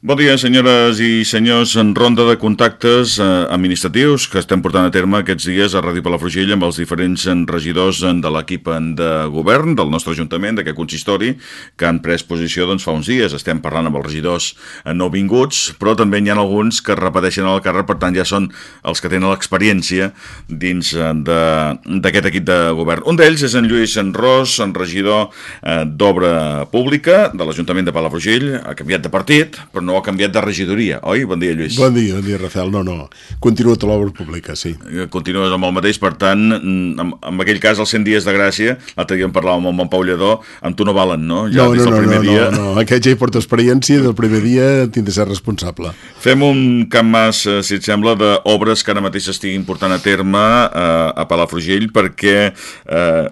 Bon dia, senyores i senyors. En ronda de contactes eh, administratius que estem portant a terme aquests dies a Ràdio Palafrugell amb els diferents regidors de l'equip de govern del nostre Ajuntament, d'aquest consistori, que han pres posició doncs, fa uns dies. Estem parlant amb els regidors no vinguts, però també hi ha alguns que repeteixen el càrrec, per tant ja són els que tenen l'experiència dins eh, d'aquest equip de govern. Un d'ells és en Lluís Ros, en regidor eh, d'Obra Pública de l'Ajuntament de Palafrugell. Ha canviat de partit, però no no ha canviat de regidoria, oi? Bon dia, Lluís. Bon dia, bon dia, Rafael. No, no, continua a l'obra pública, sí. Eh, continues amb el mateix, per tant, en, en aquell cas, els 100 dies de gràcia, l'altre dia en parlàvem amb en Pau Lledó, amb tu no valen, no? Ja no, no, no, no, dia... no, no, aquest ja hi porta experiència, del primer dia tinc de ser responsable. Fem un camp mas, eh, si et sembla, d'obres que ara mateix estiguin portant a terme eh, a Palafrugell, perquè eh,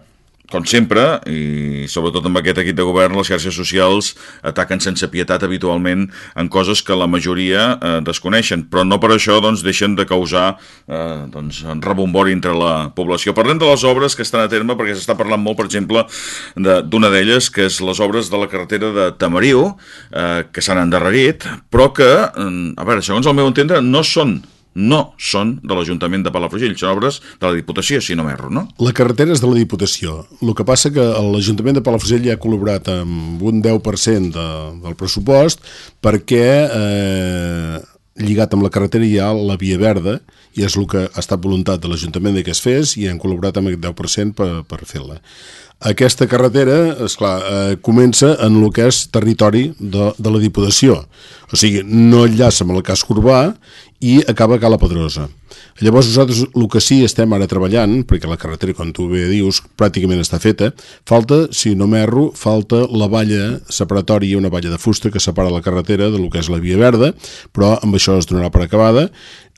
com sempre, i sobretot amb aquest equip de govern, les xarxes socials ataquen sense pietat habitualment en coses que la majoria eh, desconeixen, però no per això doncs, deixen de causar eh, doncs, rebombori entre la població. Parlem de les obres que estan a terme, perquè s'està parlant molt, per exemple, d'una d'elles, que és les obres de la carretera de Tamariu, eh, que s'han endarrerit, però que, eh, a veure, segons el meu entendre, no són no són de l'Ajuntament de Palafrugell, són obres de la Diputació, si no m'erro, no? La carretera és de la Diputació. El que passa que l'Ajuntament de Palafrugell ja ha col·laborat amb un 10% de, del pressupost perquè eh, lligat amb la carretera hi ha la Via Verda i és el que ha estat voluntat de l'Ajuntament que es fes i han col·laborat amb aquest 10% per, per fer-la. Aquesta carretera, és clar, eh, comença en el que és territori de, de la Diputació. O sigui, no enllaça amb el casc urbà i acaba a Cala Pedrosa. Llavors nosaltres el que sí estem ara treballant, perquè la carretera, com tu bé dius, pràcticament està feta, falta, si no m'erro, falta la valla separatòria, una valla de fusta que separa la carretera del que és la Via Verda, però amb això es donarà per acabada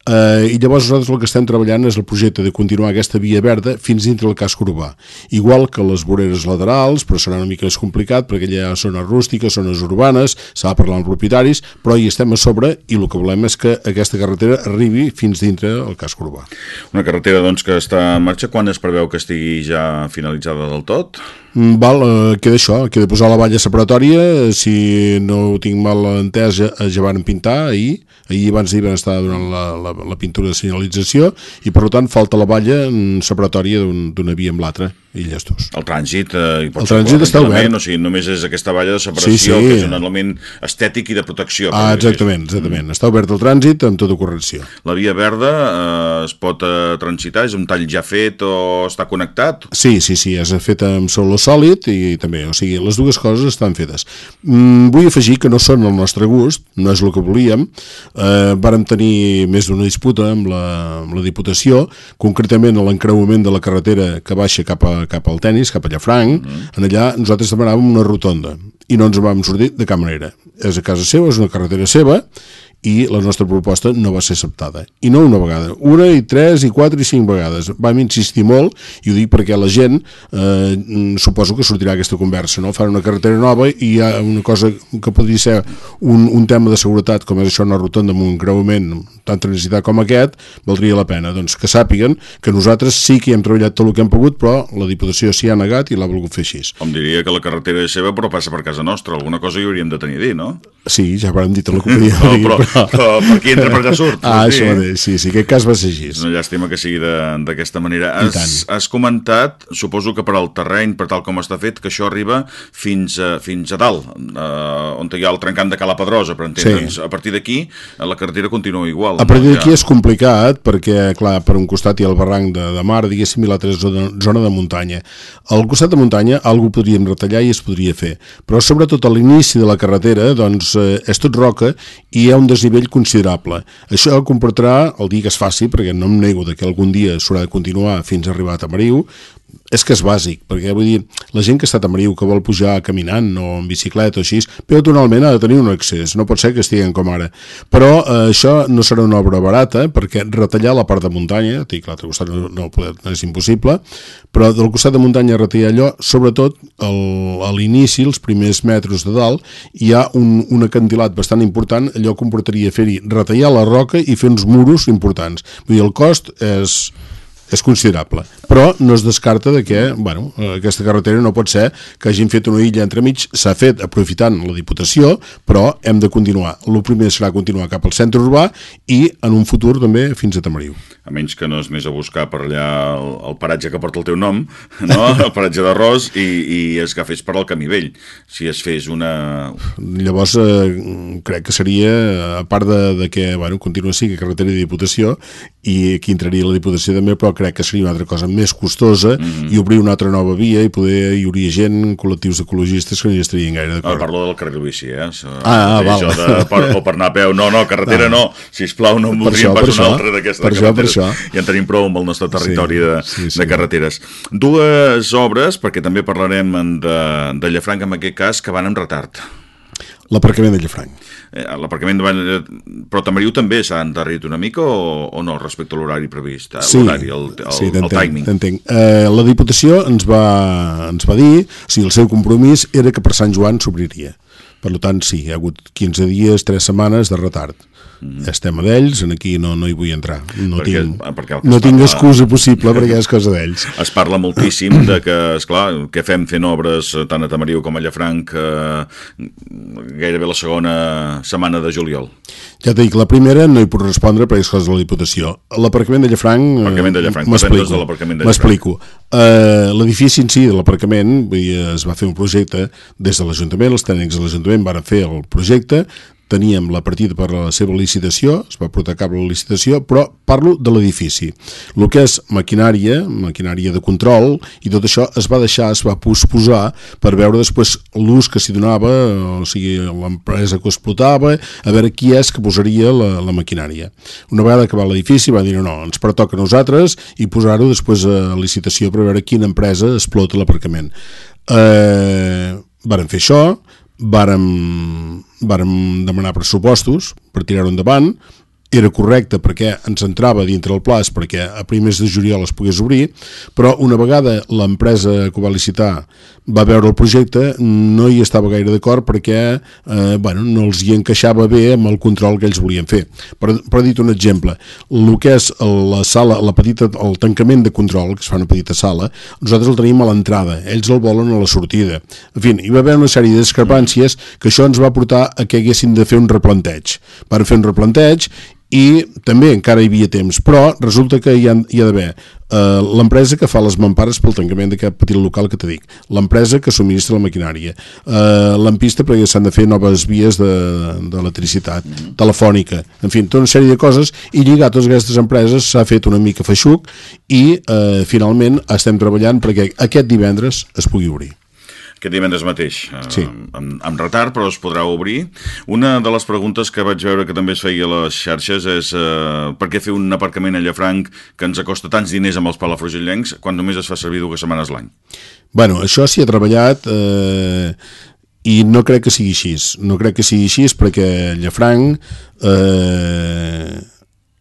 Eh, I llavors nosaltres el que estem treballant és el projecte de continuar aquesta via verda fins dintre el casc urbà. Igual que les voreres laterals, però serà una mica més complicat perquè hi ha zones rústiques, zones urbanes, s'ha de parlar amb propietaris, però hi estem a sobre i el que volem és que aquesta carretera arribi fins dintre el casc urbà. Una carretera doncs, que està en marxa, quan es preveu que estigui ja finalitzada del tot? Mm, val, eh, queda això, queda posar la valla separatòria, si no ho tinc mal entès, ja, ja van pintar ahir, ahir abans d'ahir van estar donant la, la la, pintura de senyalització i per tant falta la valla separatòria d'una un, via amb l'altra i llestos. El trànsit, eh, el trànsit està obert. O sigui, només és aquesta valla de separació, sí, sí. que és un element estètic i de protecció. Ah, exactament, exactament. Mm. Està obert el trànsit amb tota correcció. La via verda eh, es pot eh, transitar? És un tall ja fet o està connectat? Sí, sí, sí, és fet amb solo sòlid i també, o sigui, les dues coses estan fetes. Mm, vull afegir que no són el nostre gust, no és el que volíem. Eh, vàrem tenir més d'una disputa amb la, amb la Diputació, concretament a l'encreuament de la carretera que baixa cap a cap al tennis, cap a Llafranc, mm en allà nosaltres demanàvem una rotonda i no ens vam sortir de cap manera. És a casa seva, és una carretera seva i la nostra proposta no va ser acceptada. I no una vegada, una i tres i quatre i cinc vegades. Vam insistir molt, i ho dic perquè la gent, eh, suposo que sortirà aquesta conversa, no? Fan una carretera nova i hi ha una cosa que podria ser un, un tema de seguretat, com és això una rotonda amb un creuament tan transitat com aquest, valdria la pena. Doncs que sàpiguen que nosaltres sí que hem treballat tot el que hem pogut, però la Diputació s'hi ha negat i l'ha volgut fer així. Com diria que la carretera és seva, però passa per casa nostra. Alguna cosa hi hauríem de tenir a dir, no? Sí, ja vam dit a la companyia. no, però, però per aquí entra per allà surt. Ah, això mateix, sí, sí, aquest cas va ser així. És una llàstima que sigui d'aquesta manera. Has, has comentat, suposo que per al terreny, per tal com està fet, que això arriba fins a, fins a dalt, eh, on hi ha el trencant de Cala Pedrosa, per entendre'ns. Sí. A partir d'aquí, la carretera continua igual. A partir d'aquí ja... és complicat, perquè, clar, per un costat hi ha el barranc de, de mar, diguéssim, i l'altre és zona, zona de muntanya. Al costat de muntanya, algú podríem retallar i es podria fer, però sobretot a l'inici de la carretera, doncs, eh, és tot roca i hi ha un desnivell considerable. Això comportarà, el dia que es faci, perquè no em nego que algun dia s'haurà de continuar fins a arribar a Tamariu, és que és bàsic, perquè vull dir, la gent que està a Tamariu, que vol pujar caminant o en bicicleta o així, peatonalment ha de tenir un accés, no pot ser que estiguen com ara. Però eh, això no serà una obra barata, perquè retallar la part de muntanya, dic, l'altre costat no, no, és impossible, però del costat de muntanya retallar allò, sobretot el, a l'inici, els primers metres de dalt, hi ha un, un acantilat bastant important, allò comportaria fer-hi retallar la roca i fer uns muros importants. Vull dir, el cost és és considerable. Però no es descarta de que bueno, aquesta carretera no pot ser que hagin fet una illa entremig, s'ha fet aprofitant la Diputació, però hem de continuar. El primer serà continuar cap al centre urbà i en un futur també fins a Tamariu. A menys que no és més a buscar per allà el, el paratge que porta el teu nom, no? el paratge d'arròs, i, i es agafés per al camí vell. Si es fes una... Llavors, eh, crec que seria, a part de, de que bueno, continua sigui carretera de Diputació, i aquí entraria la Diputació també, però crec que seria una altra cosa més costosa mm -hmm. i obrir una altra nova via i poder hi hauria gent, col·lectius ecologistes que no hi estarien gaire d'acord. Ah, parlo del carril bici, eh? So, ah, ah val. De, per, o per anar a peu. No, no, carretera no. no. Sisplau, no em voldríem pas una altra d'aquestes carreteres. Per això. Ja en tenim prou amb el nostre territori sí, de, sí, sí. de carreteres. Dues obres, perquè també parlarem de, de Llafranc en aquest cas, que van amb retard. L'aparcament de Llafranc. Eh, L'aparcament de... Però Tamariu també s'ha endarrit una mica o, o no respecte a l'horari previst? Eh, sí, el, el, sí, el timing. T'entenc. Eh, la Diputació ens va, ens va dir, o sigui, el seu compromís era que per Sant Joan s'obriria. Per tant, sí, hi ha hagut 15 dies, 3 setmanes de retard. Mm. És tema d'ells, en aquí no, no hi vull entrar. No perquè, tinc, perquè no tinc parla... excusa possible perquè és cosa d'ells. Es parla moltíssim de que, esclar, què fem fent obres tant a Tamariu com a Llafranc eh, gairebé la segona setmana de juliol. Ja t'he dit, la primera no hi puc respondre perquè és cosa de la Diputació. L'aparcament de Llafranc... Eh, l'aparcament de Llafranc, m'explico. Uh, L'edifici en si de l'aparcament es va fer un projecte des de l'Ajuntament, els tècnics de l'Ajuntament van fer el projecte, teníem la partida per a la seva licitació, es va portar a cap la licitació, però parlo de l'edifici. El que és maquinària, maquinària de control, i tot això es va deixar, es va posposar per veure després l'ús que s'hi donava, o sigui, l'empresa que explotava, a veure qui és que posaria la, la maquinària. Una vegada que va l'edifici va dir no, no, ens pertoca a nosaltres i posar-ho després a licitació per veure quina empresa explota l'aparcament. Eh, varen fer això, vàrem, vàrem demanar pressupostos per tirar-ho endavant, era correcte perquè ens entrava dintre el plaç perquè a primers de juliol es pogués obrir, però una vegada l'empresa que va licitar va veure el projecte no hi estava gaire d'acord perquè eh, bueno, no els hi encaixava bé amb el control que ells volien fer. Per, per dit un exemple, el que és la sala, la petita, el tancament de control, que es fa una petita sala, nosaltres el tenim a l'entrada, ells el volen a la sortida. En fi, hi va haver una sèrie de discrepàncies que això ens va portar a que haguessin de fer un replanteig. Van fer un replanteig i també encara hi havia temps, però resulta que hi ha, hi ha d'haver uh, l'empresa que fa les mampares pel tancament d'aquest petit local que te dic, l'empresa que subministra la maquinària, uh, l'ampista perquè s'han de fer noves vies d'electricitat, de, mm -hmm. telefònica, en fi, tota una sèrie de coses, i lligar totes aquestes empreses s'ha fet una mica feixuc i uh, finalment estem treballant perquè aquest divendres es pugui obrir aquest divendres mateix, eh, sí. amb, amb retard, però es podrà obrir. Una de les preguntes que vaig veure que també es feia a les xarxes és eh, per què fer un aparcament a Llafranc que ens acosta tants diners amb els palafrugellencs quan només es fa servir dues setmanes l'any? Bueno, això s'hi ha treballat... Eh, i no crec que sigui així no crec que sigui així perquè Llafranc eh,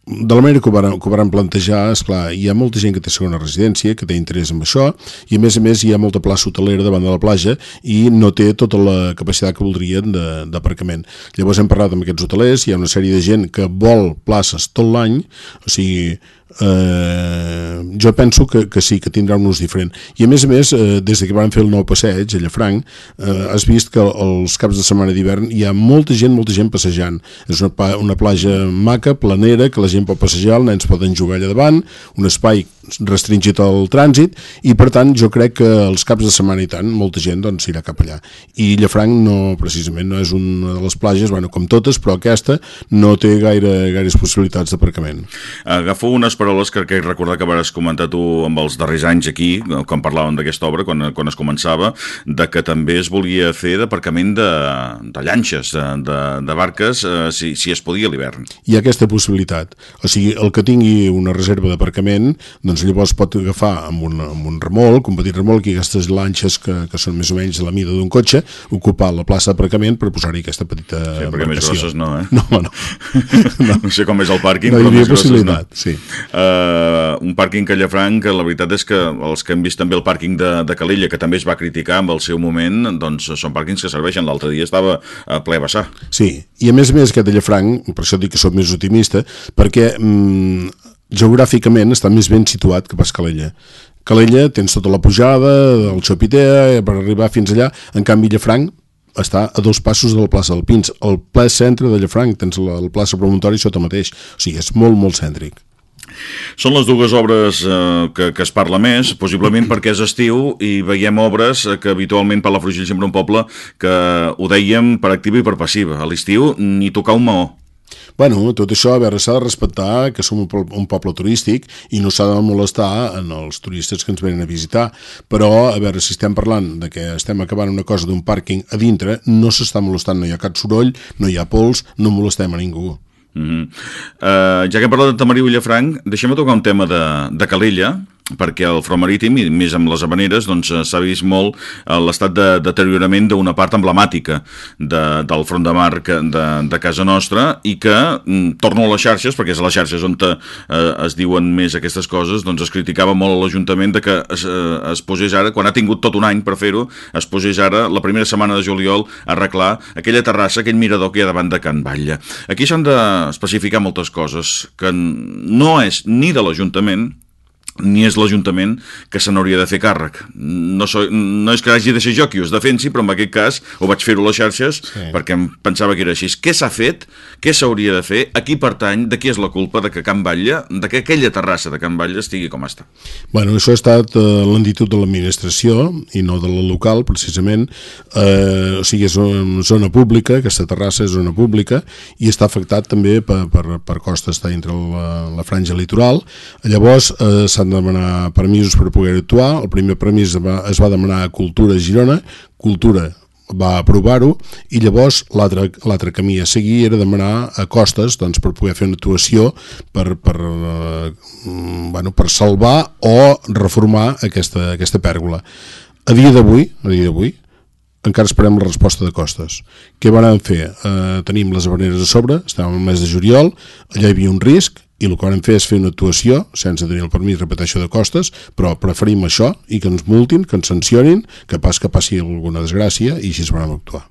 de la manera que ho, varen, que ho varen plantejar, és clar, hi ha molta gent que té segona residència, que té interès en això, i a més a més hi ha molta plaça hotelera davant de la platja i no té tota la capacitat que voldrien d'aparcament. Llavors hem parlat amb aquests hotelers, hi ha una sèrie de gent que vol places tot l'any, o sigui, eh, jo penso que, que sí, que tindrà un ús diferent. I a més a més, eh, des que van fer el nou passeig a Llafranc, eh, has vist que els caps de setmana d'hivern hi ha molta gent, molta gent passejant. És una, una platja maca, planera, que la gent pot passejar, els nens poden jugar allà davant, un espai restringit al trànsit i per tant jo crec que els caps de setmana i tant molta gent doncs irà cap allà i Llafranc no, precisament no és una de les platges, bueno, com totes però aquesta no té gaire, gaires possibilitats d'aparcament. Agafo unes paraules que crec recordar que vas comentar tu amb els darrers anys aquí, quan parlàvem d'aquesta obra, quan, quan es començava, de que també es volia fer d'aparcament de, de llanxes, de, de, de barques, eh, si, si es podia a l'hivern. Hi ha aquesta possibilitat. O sigui, el que tingui una reserva d'aparcament, doncs llavors pot agafar amb un, amb un remolc, un petit remolc i aquestes lanxes que, que són més o menys de la mida d'un cotxe, ocupar la plaça d'aparcament per posar-hi aquesta petita sí, perquè més grosses no, eh? No, no. no. no sé com és el pàrquing, no, però més grosses no. Sí. Uh, un pàrquing que Llafranc, la veritat és que els que hem vist també el pàrquing de, de Calella, que també es va criticar en el seu moment, doncs són pàrquings que serveixen. L'altre dia estava a ple vessar. Sí, i a més a més aquest de Llafranc, per això dic que soc més optimista, perquè mm, geogràficament està més ben situat que pas Calella. Calella tens tota la pujada, el Xopitea, per arribar fins allà, en canvi Llafranc està a dos passos de la plaça del Pins. Al ple centre de Llafranc tens la, la plaça promontori sota mateix. O sigui, és molt, molt cèntric. Són les dues obres eh, que, que es parla més, possiblement perquè és estiu i veiem obres que habitualment per la Frugell sempre un poble que ho dèiem per activa i per passiva. A l'estiu ni tocar un maó. Bueno, tot això, a veure, s'ha de respectar que som un, poble turístic i no s'ha de molestar en els turistes que ens venen a visitar, però, a veure, si estem parlant de que estem acabant una cosa d'un pàrquing a dintre, no s'està molestant, no hi ha cap soroll, no hi ha pols, no molestem a ningú. Mm -hmm. uh, ja que hem parlat de Tamariu i Llafranc, deixem tocar un tema de, de Calella, perquè el front marítim, i més amb les habaneres, doncs eh, s'ha vist molt eh, l'estat de deteriorament d'una part emblemàtica de, del front de mar que, de, de casa nostra i que, mm, torno a les xarxes, perquè és a les xarxes on te, eh, es diuen més aquestes coses, doncs es criticava molt l'Ajuntament de que es, eh, es posés ara, quan ha tingut tot un any per fer-ho, es posés ara, la primera setmana de juliol, a arreglar aquella terrassa, aquell mirador que hi ha davant de Can Batlle. Aquí s'han d'especificar moltes coses, que no és ni de l'Ajuntament, ni és l'Ajuntament que se n'hauria de fer càrrec. No, so, no és que hagi de ser jo qui us defensi, però en aquest cas ho vaig fer-ho a les xarxes sí. perquè em pensava que era així. Què s'ha fet? Què s'hauria de fer? A qui pertany? De qui és la culpa de que Can Batlle, de que aquella terrassa de Can Batlle estigui com està? Bueno, això ha estat eh, l'entitud de l'administració i no de la local, precisament. Eh, o sigui, és una zona pública, aquesta terrassa és zona pública i està afectat també per, per, per costa, està entre la, la franja litoral. Llavors, eh, s'han van demanar permisos per poder actuar. El primer permís es va demanar a Cultura Girona, Cultura va aprovar-ho i llavors l'altre camí a seguir era demanar a Costes doncs, per poder fer una actuació per, per, eh, bueno, per salvar o reformar aquesta, aquesta pèrgola. A dia d'avui, a dia d'avui, encara esperem la resposta de Costes. Què van fer? Eh, tenim les habaneres a sobre, estàvem al mes de juliol, allà hi havia un risc, i el que vam fer és fer una actuació sense tenir el permís, repeteixo, de costes, però preferim això i que ens multin, que ens sancionin, que pas que passi alguna desgràcia i així es vam actuar.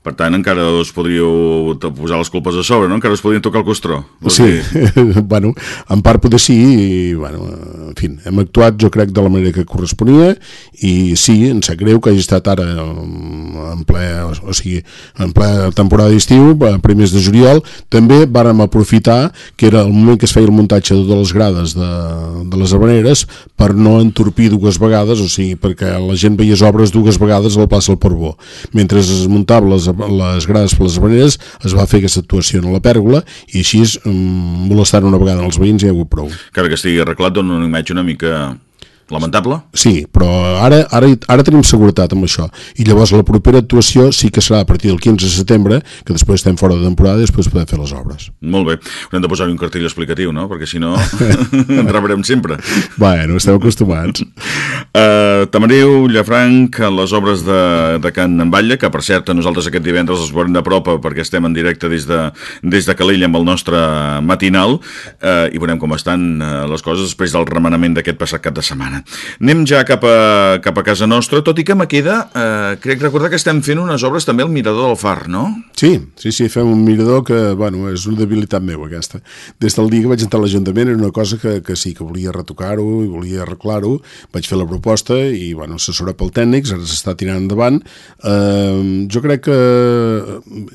Per tant, encara us podríeu posar les culpes a sobre, no? Encara us podrien tocar el costró. Sí, bueno, en part potser sí, i, bueno, en fi, hem actuat jo crec de la manera que corresponia i sí, ens sap greu que hagi estat ara en ple, o sigui, en ple temporada d'estiu, primers de juliol, també vàrem aprofitar que era el moment que es feia el muntatge de totes les grades de, de les habaneres per no entorpir dues vegades, o sigui, perquè la gent veies obres dues vegades a la plaça del Porbó. Mentre es muntava les les grades per les habaneres es va fer aquesta actuació a la pèrgola i així mm, molestant una vegada els veïns ja ha hagut prou. Encara que estigui arreglat dona una imatge una mica Lamentable? Sí, però ara, ara, ara tenim seguretat amb això. I llavors la propera actuació sí que serà a partir del 15 de setembre, que després estem fora de temporada i després podem fer les obres. Molt bé. Haurem de posar un cartell explicatiu, no? Perquè si no, en rebrem sempre. Bueno, estem acostumats. uh, Tamariu, Llafranc, les obres de, de Can Batlle, que per cert nosaltres aquest divendres els veurem de prop perquè estem en directe des de, des de Calella amb el nostre matinal uh, i veurem com estan uh, les coses després del remenament d'aquest passat cap de setmana. Anem ja cap a, cap a casa nostra, tot i que me queda, eh, crec recordar que estem fent unes obres també al Mirador del Far, no? Sí, sí, sí, fem un mirador que, bueno, és una debilitat meva aquesta. Des del dia que vaig entrar a l'Ajuntament era una cosa que, que sí, que volia retocar-ho i volia arreglar-ho, vaig fer la proposta i, bueno, assessorat pel tècnics, ara s'està tirant endavant. Eh, jo crec que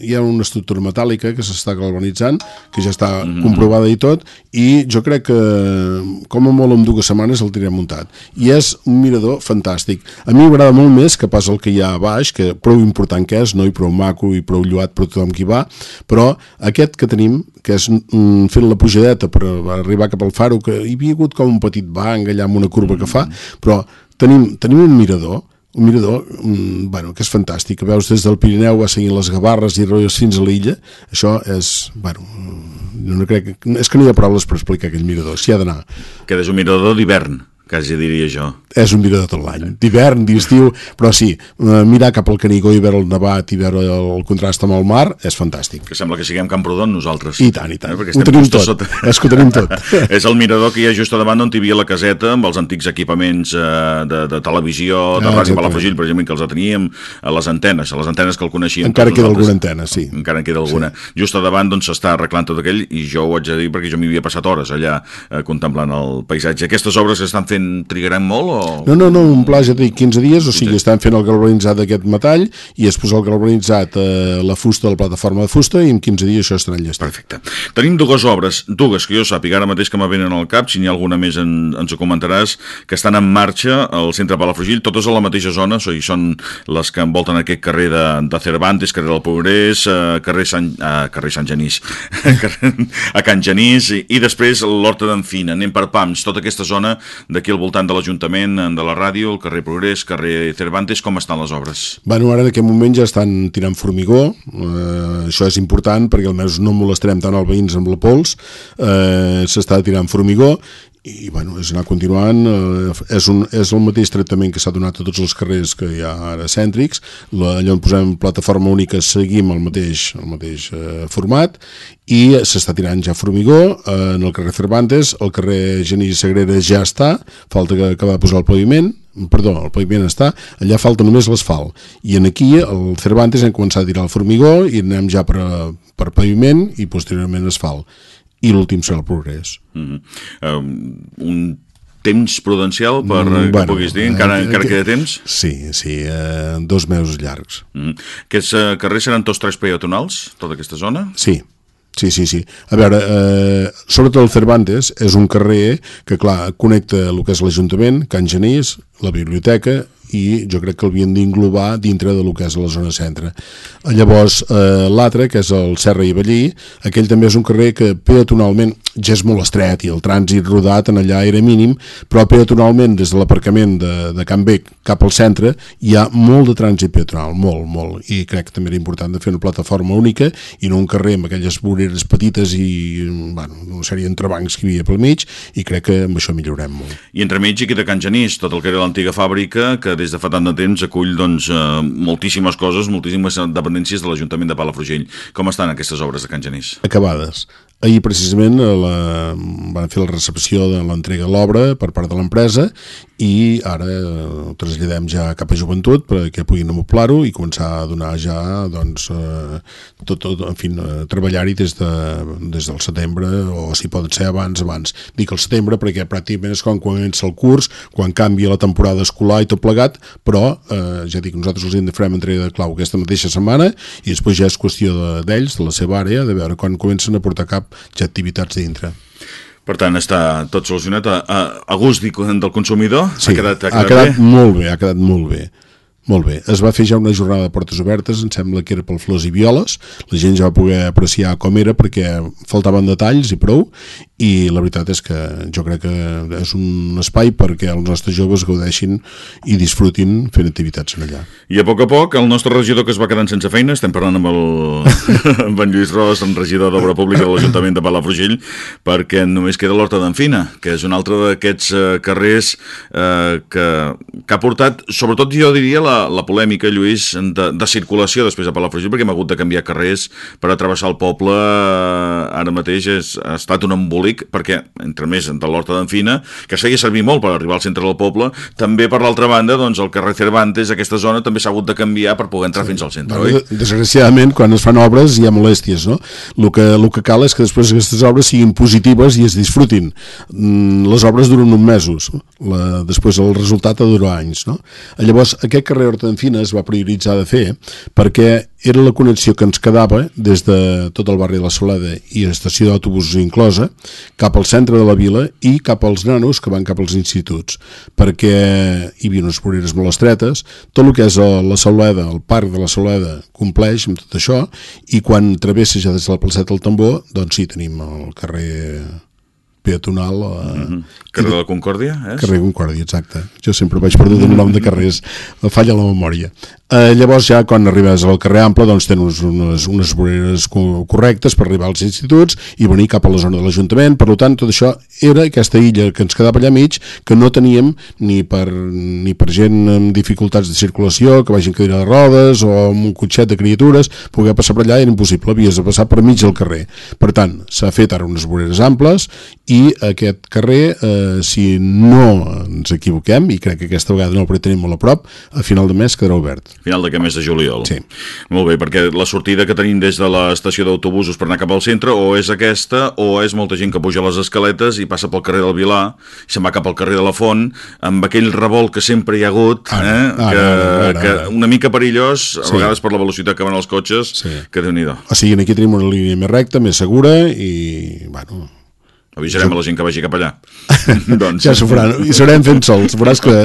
hi ha una estructura metàl·lica que s'està galvanitzant, que ja està mm -hmm. comprovada i tot, i jo crec que, com a molt en dues setmanes el tirem muntat i és un mirador fantàstic. A mi m'agrada molt més que pas el que hi ha a baix, que prou important que és, no? i prou maco i prou lluat per tothom qui va, però aquest que tenim, que és mm, fent la pujadeta per arribar cap al faro, que hi havia hagut com un petit banc allà amb una curva que fa, però tenim, tenim un mirador un mirador mm, bueno, que és fantàstic, que veus des del Pirineu va seguint les Gavarres i Royos fins a l'illa. Això és, bueno no crec, és que no hi ha paraules per explicar aquell mirador, s'hi ha d'anar. Que és un mirador d'hivern quasi diria jo. És un mirador tot l'any, d'hivern, d'estiu, però sí, eh, mirar cap al Canigó i veure el nevat i veure el contrast amb el mar és fantàstic. Que sembla que siguem Camprodon nosaltres. I tant, i tant. Eh? Ho tenim tot, sota... és que ho tenim tot. és el mirador que hi ha just a davant on hi havia la caseta amb els antics equipaments eh, de, de televisió, de ah, ràdio Palafrugell, per exemple, que els teníem a les antenes, a les antenes que el coneixíem. Encara queda alguna antena, sí. Encara en queda alguna. Sí. Just a davant doncs s'està arreglant tot aquell i jo ho haig de dir perquè jo m'hi havia passat hores allà eh, contemplant el paisatge. Aquestes obres que estan fent trigarem molt o... No, no, no, un pla ja té 15 dies, o sigui, estan fent el galvanitzat d'aquest metall i es posa el galvanitzat eh, la fusta, la plataforma de fusta i en 15 dies això estarà enllestat. Perfecte. Tenim dues obres, dues que jo sàpiga ara mateix que me venen al cap, si n'hi ha alguna més en, ens ho comentaràs, que estan en marxa al centre Palafrugell, totes a la mateixa zona, o sigui, són les que envolten aquest carrer de, de Cervantes, carrer del Progrés, eh, carrer, Sant, eh, carrer Sant Genís, a Can Genís, i, i després l'Horta d'en Fina, anem per PAMS, tota aquesta zona d'aquí al voltant de l'Ajuntament, de la ràdio, el carrer Progrés, carrer Cervantes, com estan les obres? Bueno, ara en aquest moment ja estan tirant formigó, eh, això és important perquè almenys no molestarem tant els veïns amb la pols, eh, s'està tirant formigó i bueno, és anar continuant eh, és, un, és el mateix tractament que s'ha donat a tots els carrers que hi ha ara cèntrics. La, allò on posem plataforma única seguim el mateix, el mateix eh, format i s'està tirant ja formigó eh, en el carrer Cervantes. El carrer Genís Sagrera ja està falta que acabar de posar el paviment perdó, el paviment està, allà falta només l'asfalt. I en aquí, el Cervantes hem començat a tirar el formigó i anem ja per, per paviment i posteriorment asfalt i l'últim serà el progrés. Mm -hmm. um, un temps prudencial per mm, bueno, que puguis dir, encara, eh, encara que, queda temps? Sí, sí, eh, dos mesos llargs. Mm -hmm. Aquests eh, carrers seran tots tres peatonals, tota aquesta zona? Sí, Sí, sí, sí. A veure, eh, sobretot el Cervantes és un carrer que, clar, connecta el que és l'Ajuntament, Can Genís, la biblioteca i jo crec que l'havien d'inglobar dintre de lo que és la zona centre. Llavors, eh, l'altre, que és el Serra i Vallí, aquell també és un carrer que peatonalment ja és molt estret i el trànsit rodat en allà era mínim, però peatonalment des de l'aparcament de, de Can Bec cap al centre hi ha molt de trànsit peatonal, molt, molt, i crec que també era important de fer una plataforma única i no un carrer amb aquelles voreres petites i bueno, una sèrie d'entrebancs que hi havia pel mig i crec que amb això millorem molt. I entremig aquí de Can Genís, tot el que era l'antiga fàbrica, que des de fa tant de temps acull doncs, eh, moltíssimes coses, moltíssimes dependències de l'Ajuntament de Palafrugell. Com estan aquestes obres de Can Genís? Acabades. Ahir precisament eh, la, van fer la recepció de l'entrega a l'obra per part de l'empresa i ara eh, ho traslladem ja cap a joventut perquè puguin amoplar-ho i començar a donar ja doncs, eh, tot, tot, en fi, treballar-hi des, de, des del setembre o si poden ser abans, abans. Dic el setembre perquè pràcticament és quan comença el curs, quan canvia la temporada escolar i tot plegat, però eh, ja dic, nosaltres els de farem entrega de clau aquesta mateixa setmana i després ja és qüestió d'ells, de, de la seva àrea, de veure quan comencen a portar cap ja activitats dintre. Per tant, està tot solucionat a, a, a gust del consumidor? Sí, ha quedat, ha quedat, ha quedat bé? molt bé, ha quedat molt bé. Molt bé, es va fer ja una jornada de portes obertes, em sembla que era pel Flors i Violes, la gent ja va poder apreciar com era perquè faltaven detalls i prou, i la veritat és que jo crec que és un espai perquè els nostres joves gaudeixin i disfrutin fent activitats en allà. I a poc a poc, el nostre regidor que es va quedant sense feina, estem parlant amb, el, amb en Lluís Ros, en regidor d'Obra Pública de l'Ajuntament de Palafrugell, perquè només queda l'Horta d'en Fina, que és un altre d'aquests eh, carrers eh, que, que ha portat, sobretot jo diria, la, la polèmica, Lluís, de, de circulació després a Palafrugell, perquè hem hagut de canviar carrers per a travessar el poble, eh, ara mateix és, ha estat un embolic embolic, perquè entre més de l'Horta d'en Fina, que feia servir molt per arribar al centre del poble, també per l'altra banda, doncs el carrer Cervantes, aquesta zona també s'ha hagut de canviar per poder entrar sí. fins al centre, oi? Desgraciadament, quan es fan obres hi ha molèsties, no? El que, el que cal és que després aquestes obres siguin positives i es disfrutin. Mm, les obres duren uns mesos, la, després el resultat ha durar anys, no? Llavors, aquest carrer Horta d'en Fina es va prioritzar de fer perquè era la connexió que ens quedava des de tot el barri de la Soleda i estació d'autobusos inclosa cap al centre de la vila i cap als nanos que van cap als instituts perquè hi havia unes voreres molt estretes tot el que és la Soleda, el parc de la Soleda compleix amb tot això i quan travessa ja des de la placeta del tambor doncs sí, tenim el carrer peatonal. Eh, mm -hmm. Carrer de la Concòrdia, eh? Carrer Concòrdia, exacte. Jo sempre vaig perdut el nom de carrers, falla la memòria. Eh, llavors ja quan arribes al carrer Ample doncs tens unes, unes voreres correctes per arribar als instituts i venir cap a la zona de l'Ajuntament, per tant tot això era aquesta illa que ens quedava allà mig que no teníem ni per, ni per gent amb dificultats de circulació, que vagin cadira de rodes o amb un cotxet de criatures, poder passar per allà era impossible, havies de passar per mig del carrer. Per tant, s'ha fet ara unes voreres amples i aquest carrer eh, si no ens equivoquem, i crec que aquesta vegada no el tenim molt a prop, a final de mes quedarà obert. Final d'aquest mes de juliol. Sí. Molt bé, perquè la sortida que tenim des de l'estació d'autobusos per anar cap al centre o és aquesta o és molta gent que puja les escaletes i passa pel carrer del Vilà i se'n va cap al carrer de la Font amb aquell revolt que sempre hi ha hagut ara, eh? ara, que, ara, ara, que una mica perillós, a sí. vegades per la velocitat que van els cotxes, sí. que déu nhi O sigui, aquí tenim una línia més recta, més segura i, bueno, Avisarem a la gent que vagi cap allà. doncs... Ja s'ho faran, i serem fent sols, veuràs que,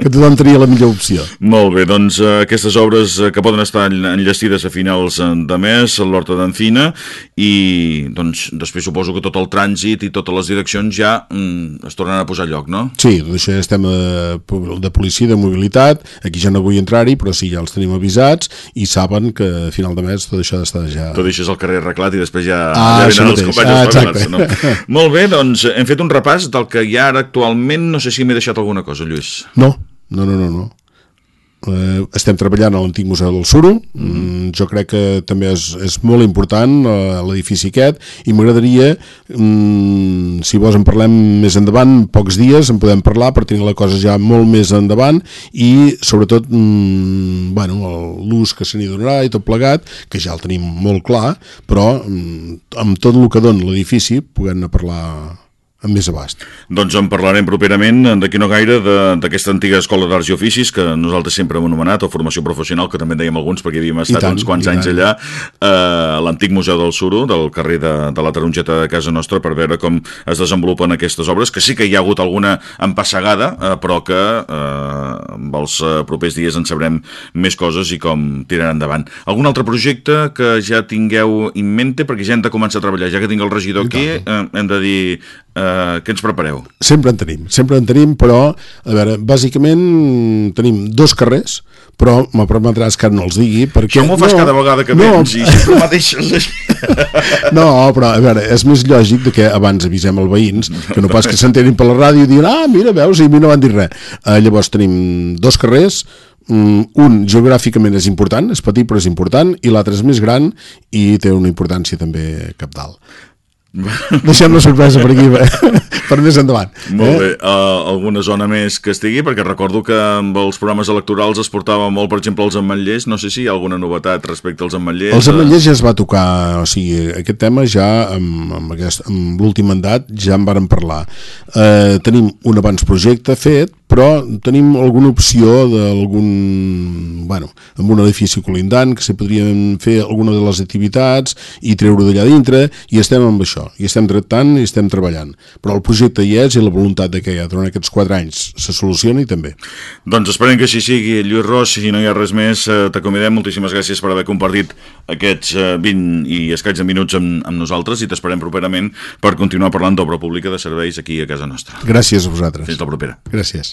que tothom tenia la millor opció. Molt bé, doncs uh, aquestes obres uh, que poden estar enllestides a finals uh, de mes, a l'Horta d'Encina, i doncs després suposo que tot el trànsit i totes les direccions ja mm, es tornen a posar lloc, no? Sí, això ja estem de, policia, de mobilitat, aquí ja no vull entrar-hi, però sí, ja els tenim avisats i saben que a final de mes tot això ha d'estar ja... Tot això és el carrer arreglat i després ja, ah, ja venen els companys ah, no? Molt bé, doncs hem fet un repàs del que hi ha ara actualment. No sé si m'he deixat alguna cosa, Lluís. No, no, no, no. no. Uh, estem treballant a l'antic Museu del Suro. Mm, jo crec que també és, és molt important uh, l'edifici aquest i m'agradaria um, si vols en parlem més endavant pocs dies en podem parlar per tenir la cosa ja molt més endavant i sobretot um, bueno, l'ús que se n'hi donarà i tot plegat que ja el tenim molt clar però um, amb tot el que dona l'edifici puguem parlar amb més abast. Doncs en parlarem properament, d'aquí no gaire, d'aquesta antiga escola d'arts i oficis que nosaltres sempre hem anomenat, o formació professional, que també dèiem alguns perquè havíem estat tant, uns quants anys tant. allà, eh, a l'antic Museu del Suro, del carrer de, de la Tarongeta de casa nostra, per veure com es desenvolupen aquestes obres, que sí que hi ha hagut alguna empassegada, eh, però que eh, amb els eh, propers dies en sabrem més coses i com tiraran endavant. Algun altre projecte que ja tingueu en mente, perquè ja hem de començar a treballar, ja que tinc el regidor aquí, eh, hem de dir eh, què ens prepareu? Sempre en tenim, sempre en tenim, però, a veure, bàsicament tenim dos carrers, però me permetràs que no els digui perquè... Això m'ho fas no, cada vegada que no, vens i sempre mateixes no, però a veure, és més lògic que abans avisem els veïns que no pas que s'enterin per la ràdio i diguin ah, mira, veus, i a mi no van dir res uh, llavors tenim dos carrers um, un geogràficament és important, és petit però és important, i l'altre és més gran i té una importància també capdalt Deixem la sorpresa per aquí, per més endavant. Molt eh? bé. Uh, alguna zona més que estigui? Perquè recordo que amb els programes electorals es portava molt, per exemple, els ametllers. No sé si hi ha alguna novetat respecte als ametllers. Els ametllers ja es va tocar, o sigui, aquest tema ja amb, amb, aquest, amb l'últim mandat ja en varen parlar. Uh, tenim un abans projecte fet, però tenim alguna opció d'algun, bueno, amb un edifici colindant, que se podrien fer alguna de les activitats i treure d'allà dintre, i estem amb això, i estem tractant i estem treballant. Però el projecte hi és i la voluntat de que ja durant aquests quatre anys se solucioni també. Doncs esperem que així sigui. Lluís Ros, si no hi ha res més, eh, t'acomidem. Moltíssimes gràcies per haver compartit aquests 20 eh, i escaig de minuts amb, amb nosaltres i t'esperem properament per continuar parlant d'obra pública de serveis aquí a casa nostra. Gràcies a vosaltres. Fins la propera. Gràcies.